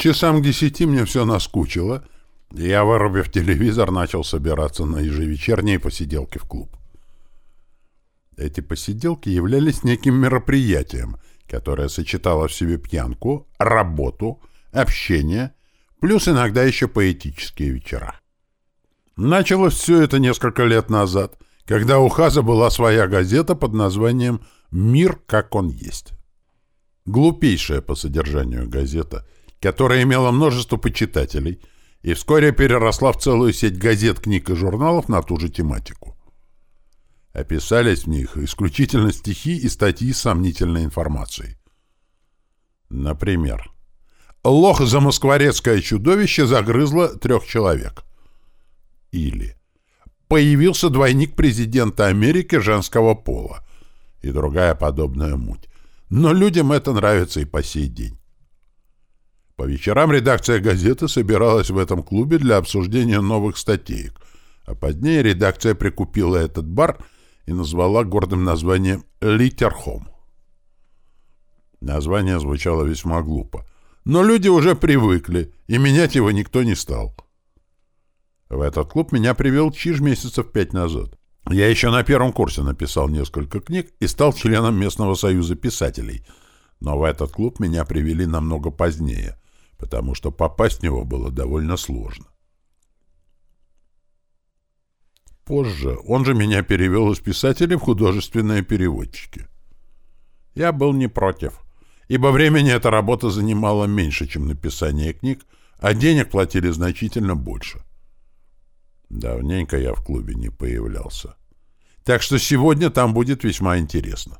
Часам к десяти мне все наскучило, и я, вырубив телевизор, начал собираться на ежевечерние посиделки в клуб. Эти посиделки являлись неким мероприятием, которое сочетало в себе пьянку, работу, общение, плюс иногда еще поэтические вечера. Началось все это несколько лет назад, когда у Хаза была своя газета под названием «Мир, как он есть». Глупейшая по содержанию газета, которая имела множество почитателей и вскоре переросла в целую сеть газет, книг и журналов на ту же тематику. Описались в них исключительно стихи и статьи с сомнительной информацией. Например, «Лох за москворецкое чудовище загрызло трех человек». Или «Появился двойник президента Америки женского пола» и другая подобная муть. Но людям это нравится и по сей день. По вечерам редакция газеты собиралась в этом клубе для обсуждения новых статеек, а позднее редакция прикупила этот бар – и назвала гордым названием «Литерхом». Название звучало весьма глупо, но люди уже привыкли, и менять его никто не стал. В этот клуб меня привел Чиж месяцев пять назад. Я еще на первом курсе написал несколько книг и стал членом местного союза писателей, но в этот клуб меня привели намного позднее, потому что попасть в него было довольно сложно. Позже он же меня перевел из писателей в художественные переводчики. Я был не против, ибо времени эта работа занимала меньше, чем написание книг, а денег платили значительно больше. Давненько я в клубе не появлялся. Так что сегодня там будет весьма интересно.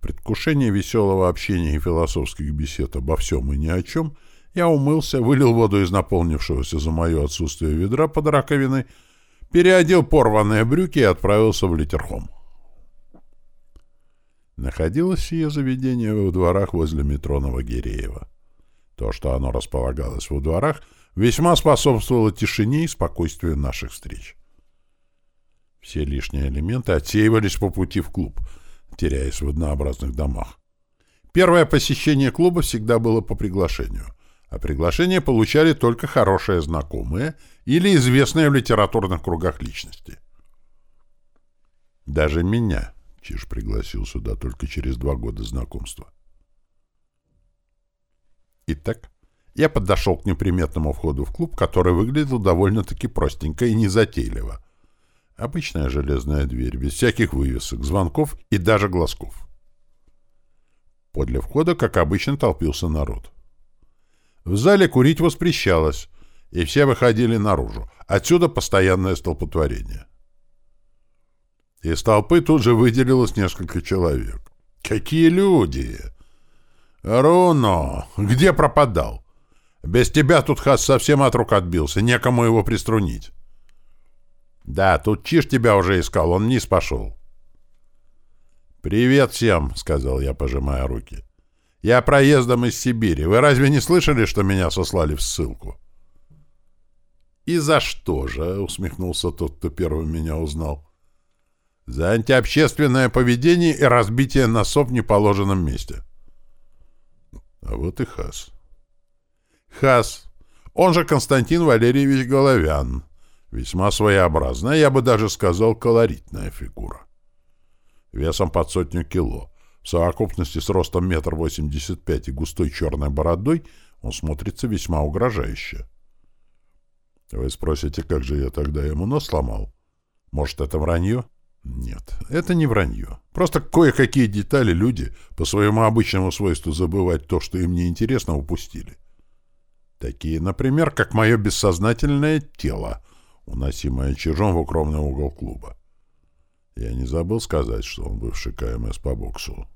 Предвкушение веселого общения и философских бесед обо всем и ни о чем я умылся, вылил воду из наполнившегося за мое отсутствие ведра под раковиной, переодел порванные брюки и отправился в Литерхом. Находилось сие заведение в дворах возле метро Новогиреева. То, что оно располагалось в дворах, весьма способствовало тишине и спокойствию наших встреч. Все лишние элементы отсеивались по пути в клуб, теряясь в однообразных домах. Первое посещение клуба всегда было по приглашению а приглашение получали только хорошие знакомые или известные в литературных кругах личности. Даже меня Чиж пригласил сюда только через два года знакомства. Итак, я подошел к неприметному входу в клуб, который выглядел довольно-таки простенько и незатейливо. Обычная железная дверь, без всяких вывесок, звонков и даже глазков. Подле входа, как обычно, толпился народ. В зале курить воспрещалось, и все выходили наружу. Отсюда постоянное столпотворение. Из толпы тут же выделилось несколько человек. «Какие люди!» «Руно! Где пропадал? Без тебя тут Хас совсем от рук отбился, некому его приструнить». «Да, тут Чиж тебя уже искал, он вниз пошел». «Привет всем», — сказал я, пожимая руки. Я проездом из Сибири. Вы разве не слышали, что меня сослали в ссылку? «И за что же?» — усмехнулся тот, кто первым меня узнал. «За антиобщественное поведение и разбитие носов в неположенном месте». А вот и Хас. Хас, он же Константин Валерьевич Головян. Весьма своеобразная, я бы даже сказал, колоритная фигура. Весом под сотню кило. В совокупности с ростом метр восемьдесят пять и густой черной бородой он смотрится весьма угрожающе. Вы спросите, как же я тогда ему нос сломал? Может, это вранье? Нет, это не вранье. Просто кое-какие детали люди по своему обычному свойству забывать то, что им не интересно, упустили. Такие, например, как мое бессознательное тело, уносимое чижом в укромный угол клуба. Я не забыл сказать, что он бывший КМС по боксу.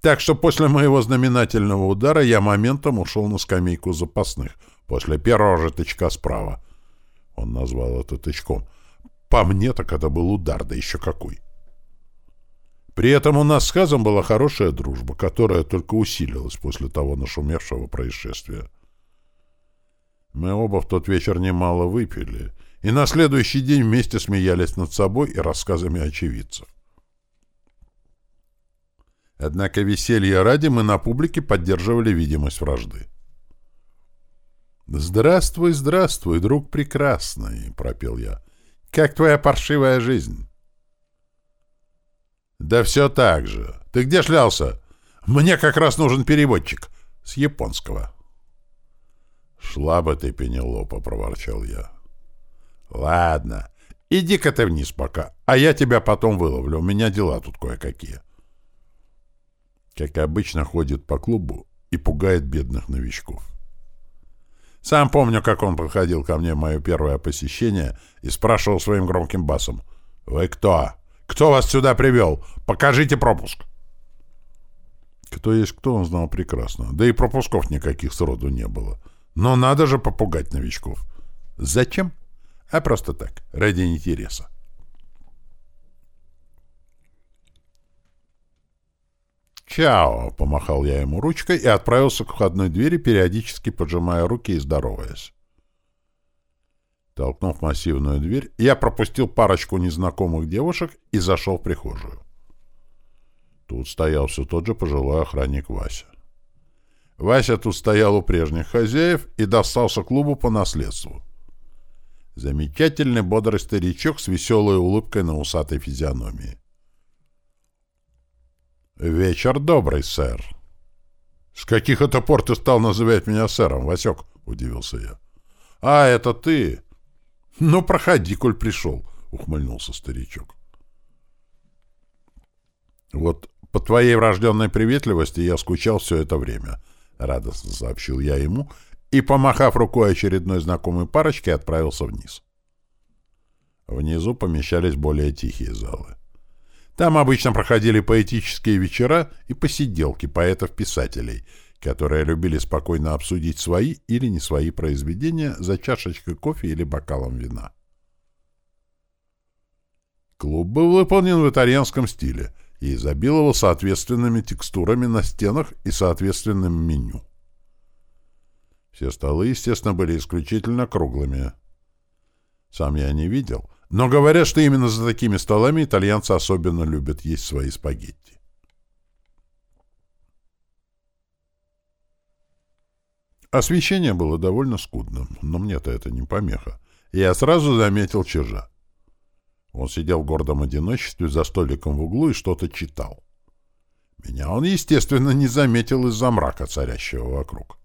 Так что после моего знаменательного удара я моментом ушел на скамейку запасных, после первого же тычка справа. Он назвал это тычком. По мне так это был удар, да еще какой. При этом у нас с Хазом была хорошая дружба, которая только усилилась после того нашумевшего происшествия. Мы оба в тот вечер немало выпили, и на следующий день вместе смеялись над собой и рассказами очевидцев. Однако веселье ради мы на публике поддерживали видимость вражды. «Здравствуй, здравствуй, друг прекрасный!» — пропел я. «Как твоя паршивая жизнь?» «Да все так же. Ты где шлялся? Мне как раз нужен переводчик. С японского». «Шла бы ты, Пенелопа!» — проворчал я. «Ладно, иди-ка ты вниз пока, а я тебя потом выловлю. У меня дела тут кое-какие». Как обычно, ходит по клубу и пугает бедных новичков. Сам помню, как он подходил ко мне в мое первое посещение и спрашивал своим громким басом. «Вы кто? Кто вас сюда привел? Покажите пропуск!» Кто есть кто, он знал прекрасно. Да и пропусков никаких сроду не было. Но надо же попугать новичков. Зачем? А просто так, ради интереса. «Чао!» — помахал я ему ручкой и отправился к входной двери, периодически поджимая руки и здороваясь. Толкнув массивную дверь, я пропустил парочку незнакомых девушек и зашел в прихожую. Тут стоял все тот же пожилой охранник Вася. Вася тут стоял у прежних хозяев и достался клубу по наследству. Замечательный бодрый старичок с веселой улыбкой на усатой физиономии. «Вечер добрый, сэр». «С каких это пор ты стал называть меня сэром, Васек?» — удивился я. «А, это ты?» «Ну, проходи, коль пришел», — ухмыльнулся старичок. «Вот по твоей врожденной приветливости я скучал все это время», — радостно сообщил я ему и, помахав рукой очередной знакомой парочке, отправился вниз. Внизу помещались более тихие залы. Там обычно проходили поэтические вечера и посиделки поэтов-писателей, которые любили спокойно обсудить свои или не свои произведения за чашечкой кофе или бокалом вина. Клуб был выполнен в итальянском стиле и изобиловал соответственными текстурами на стенах и соответственным меню. Все столы, естественно, были исключительно круглыми. Сам я не видел — но говорят, что именно за такими столами итальянцы особенно любят есть свои спагетти. Освещение было довольно скудным, но мне-то это не помеха. Я сразу заметил чижа. Он сидел в гордом одиночестве за столиком в углу и что-то читал. Меня он, естественно, не заметил из-за мрака, царящего вокруг.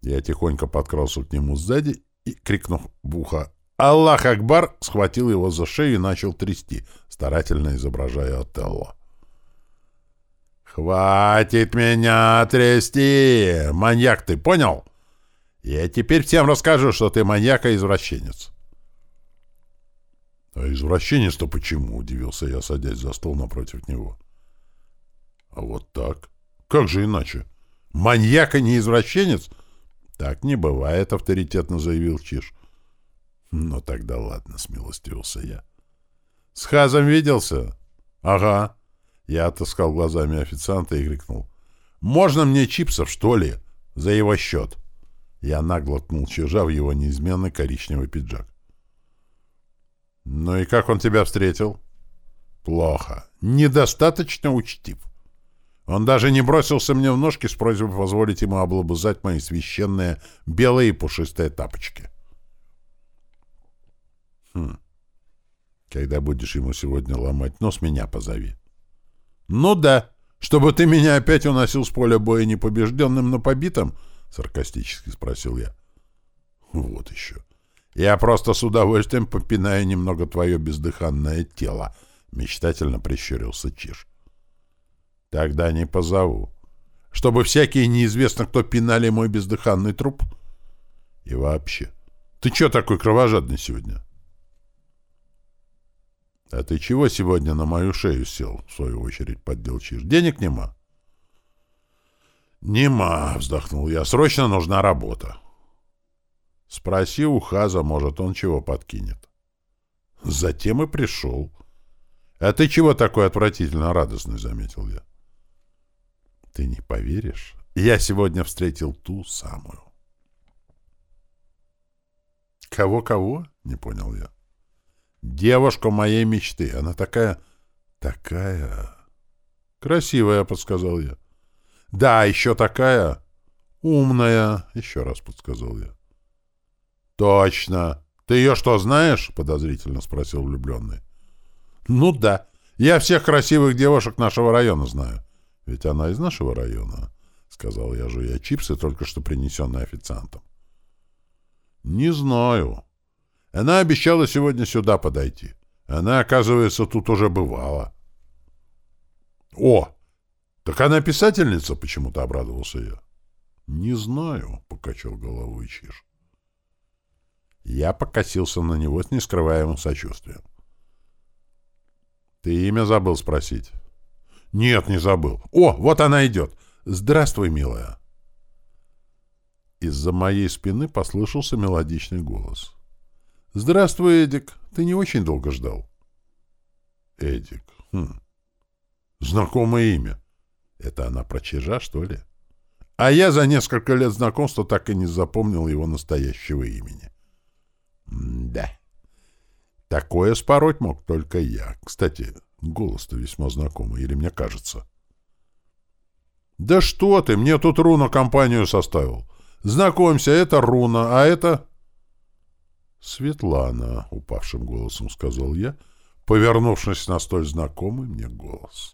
Я тихонько подкрался к нему сзади и, крикнув в ухо «Аллах Акбар!», схватил его за шею и начал трясти, старательно изображая Отелло. «Хватит меня трясти! Маньяк ты, понял? Я теперь всем расскажу, что ты маньяк и извращенец». «А извращенец-то почему?» — удивился я, садясь за стол напротив него. «А вот так? Как же иначе? Маньяк и не извращенец?» «Так не бывает», — авторитетно заявил Чиш. «Ну тогда ладно», — смилостивился я. «С Хазом виделся?» «Ага». Я отыскал глазами официанта и крикнул. «Можно мне чипсов, что ли? За его счет?» Я нагло ткнул чижа в его неизменный коричневый пиджак. «Ну и как он тебя встретил?» «Плохо. Недостаточно учтив. Он даже не бросился мне в ножки с просьбой позволить ему облобызать мои священные белые и пушистые тапочки. Хм. Когда будешь ему сегодня ломать нос, меня позови. Ну да, чтобы ты меня опять уносил с поля боя непобежденным, но побитым, саркастически спросил я. Вот еще. Я просто с удовольствием попинаю немного твое бездыханное тело, мечтательно прищурился Чиж. Тогда не позову. Чтобы всякие неизвестно кто пинали мой бездыханный труп. И вообще, ты чё такой кровожадный сегодня? — А ты чего сегодня на мою шею сел? — в свою очередь поддел Чиж. — Денег нема? — Нема, — вздохнул я. — Срочно нужна работа. — Спроси у Хаза, может, он чего подкинет. Затем и пришел. — А ты чего такой отвратительно радостный? — заметил я. — Ты не поверишь? Я сегодня встретил ту самую. «Кого — не понял я. Девушка моей мечты. Она такая... такая... Красивая, подсказал я. Да, еще такая... Умная, еще раз подсказал я. Точно. Ты ее что, знаешь? Подозрительно спросил влюбленный. Ну да. Я всех красивых девушек нашего района знаю. Ведь она из нашего района, сказал я, жуя чипсы, только что принесенные официантом. Не знаю. Она обещала сегодня сюда подойти. Она, оказывается, тут уже бывала. О, так она писательница, почему-то обрадовался я. Не знаю, покачал головой Чиж. Я покосился на него с нескрываемым сочувствием. Ты имя забыл спросить? Нет, не забыл. О, вот она идет. Здравствуй, милая. Из-за моей спины послышался мелодичный голос. Здравствуй, Эдик. Ты не очень долго ждал. Эдик. Хм. Знакомое имя. Это она про чижа, что ли? А я за несколько лет знакомства так и не запомнил его настоящего имени. М да. Такое спороть мог только я. Кстати, голос-то весьма знакомый, или мне кажется? Да что ты, мне тут Руна компанию составил. Знакомься, это Руна, а это... Светлана, упавшим голосом сказал я, повернувшись на столь знакомый мне голос.